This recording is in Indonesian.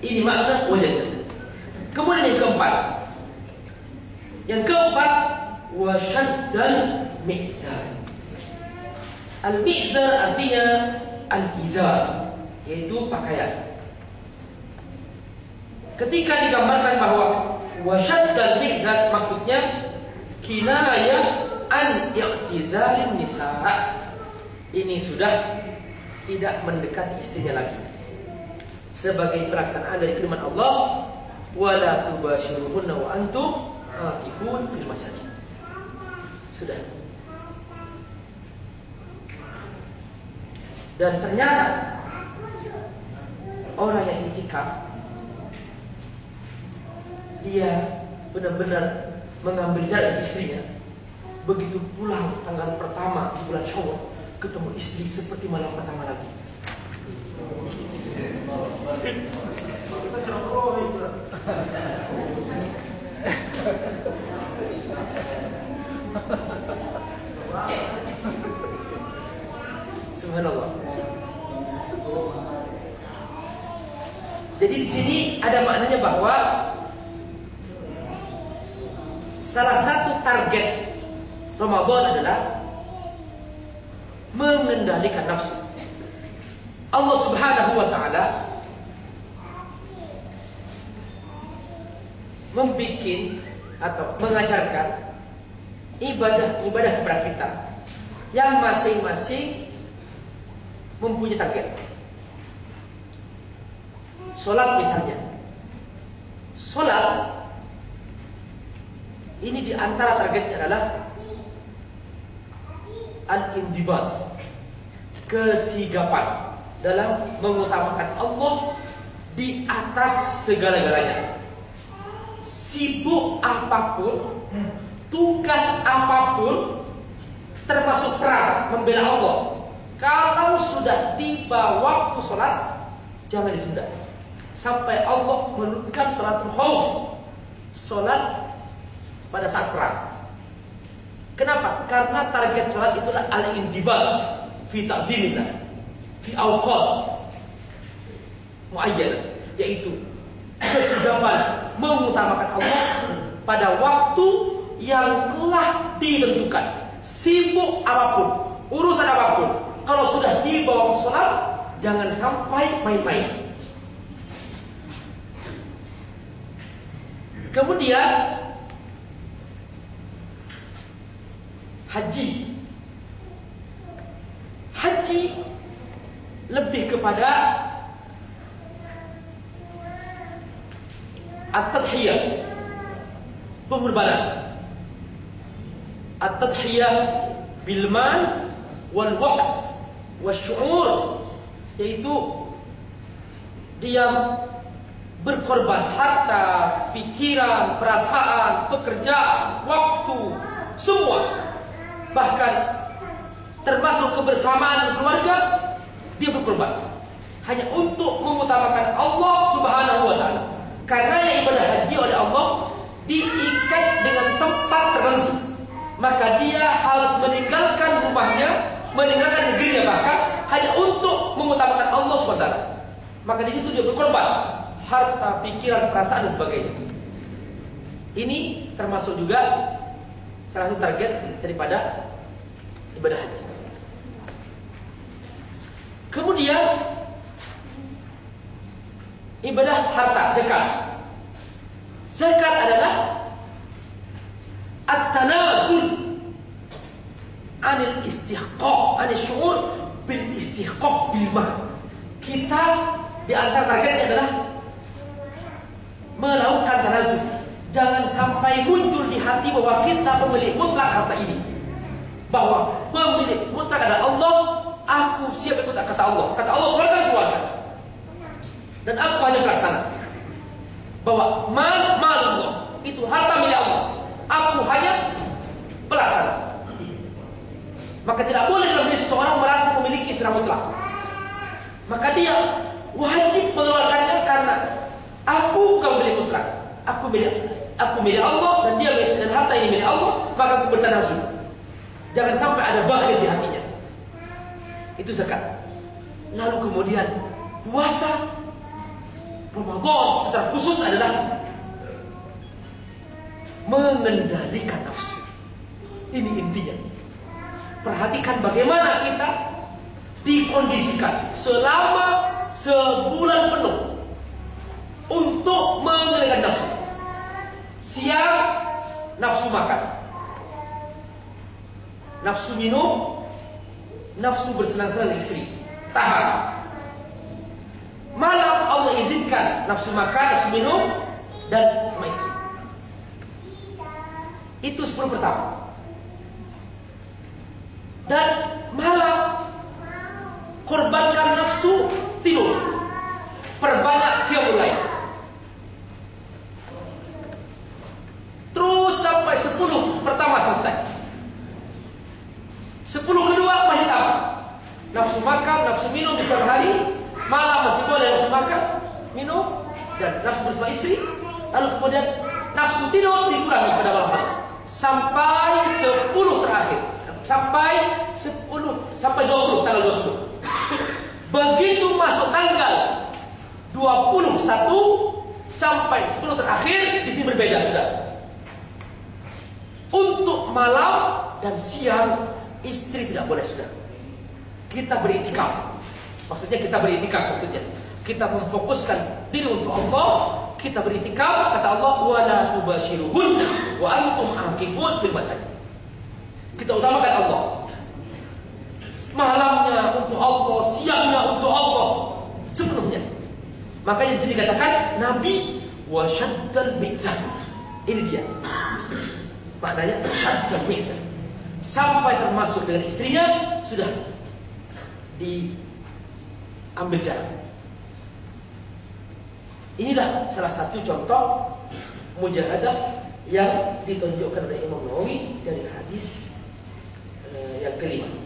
Ini makna wajad. Kemudian yang keempat. Yang keempat wasyaddal mizan. Al-mizan artinya al-izar, yaitu pakaian. Ketika digambarkan bahwa wasyaddal mizan maksudnya kinayah an i'tizalin nisa. Ini sudah tidak mendekati istrinya lagi. Sebagai pelaksanaan dari firman Allah, "Wala tubashiruhunna wa antum aqifun fil masajid." Sudah. Dan ternyata orang yang itikaf dia benar-benar mengambil jalan istrinya begitu pulang tanggal pertama bulan Syawal ketemu istri seperti malam pertama lagi. Subhanallah. Jadi di sini ada maknanya bahwa salah satu target Ramadan adalah mengendalikan nafsu. Allah Subhanahu wa taala membikin atau mengajarkan ibadah-ibadah kepada kita yang masing-masing mempunyai target. Solat misalnya. Solat ini di antara targetnya adalah al-indibat, kesigapan dalam mengutamakan Allah di atas segala-galanya. Sibuk apa pun, tugas apa pun, termasuk perang membela Allah. Kalau sudah tiba waktu sholat, jangan ditunda. Sampai Allah menurunkan sholatul khauf. Sholat pada saat perang. Kenapa? Karena target sholat itulah al-indibal fi ta'zimillah fi awqat muayyanah yaitu kesigapan mengutamakan Allah pada waktu yang telah ditentukan. Sibuk apa pun, urusan apa pun, kalau sudah tiba waktu sholat, jangan sampai main-main. Kemudian haji. Haji lebih kepada at-tadhiyah pengorbanan. At-tadhiyah bil mal wal waqt wasyu'ur yaitu dia berkorban harta, pikiran, perasaan, pekerjaan, waktu, semua. Bahkan termasuk kebersamaan keluarga dia berkorban hanya untuk mengutamakan Allah Subhanahu wa taala. Karena yang ibadah haji oleh Allah diikat dengan tempat tertentu. Maka dia harus meninggalkan rumahnya, meninggalkan negerinya bahkan hanya untuk mengutamakan Allah SWT. Maka di situ dia berkorban harta, pikiran, perasaan dan sebagainya. Ini termasuk juga salah satu target daripada ibadah haji. Kemudian ibadah harta zakat. Zakat adalah at-tanazul anil istihqaq, anil syu'ur bil istihqaq bil mal. Kita di antara targetnya adalah melakukan tanazul Jangan sampai muncul di hati bahwa kita pemilik mutlak harta ini. Bahwa pemilik mutlak adalah Allah, aku siap ikut kata Allah. Kata Allah keluarkan keluarkan. Dan aku hanya pelaksana. Bahwa mal mal Allah itu harta milik Allah. Aku hanya pelaksana. Maka tidak boleh dalam diri seseorang merasa memiliki secara mutlak. Maka dia wajib mengeluarkannya karena aku bukan milik mutlak. Aku milik aku milik Allah dan dia milik, dan harta ini milik Allah, maka aku bertanazul. Jangan sampai ada bakhil di hatinya. Itu zakat. Lalu kemudian puasa Ramadan secara khusus adalah mengendalikan nafsu. Ini intinya. Perhatikan bagaimana kita dikondisikan selama sebulan penuh untuk mengendalikan nafsu. Siang nafsu makan, nafsu minum, nafsu bersenang-senang istri. Tahan. Malam Allah izinkan nafsu makan, nafsu minum, dan sama istri. Itu 10 pertama. Dan malam korbankan nafsu tidur. Perbanyak qiyamul mulai. Terus sampai 10 pertama selesai. 10 hari, malam masih boleh nafsu makan, minum, dan nafsu bersama istri. Lalu kemudian nafsu tidur dikurangi pada malam hari. Sampai 10 terakhir. Sampai 10 sampai 20 tanggal 20 begitu masuk tanggal 21 sampai 10 terakhir di sini berbeda sudah. Untuk malam dan siang istri tidak boleh sudah. Kita beritikaf maksudnya kita beritikaf maksudnya kita memfokuskan diri untuk Allah kita beritikaf kata Allah wala tubashiruhun wa antum akifun fil masajid. Kita utamakan Allah. Malamnya untuk Allah, siangnya untuk Allah, sepenuhnya. Makanya di sini dikatakan Nabi wa syaddal mizan. Ini dia. Maknanya syaddal mizan. Sampai termasuk dengan istrinya sudah ambil jalan. Inilah salah satu contoh mujahadah yang ditunjukkan oleh Imam Nawawi dari hadis eh, yang kelima.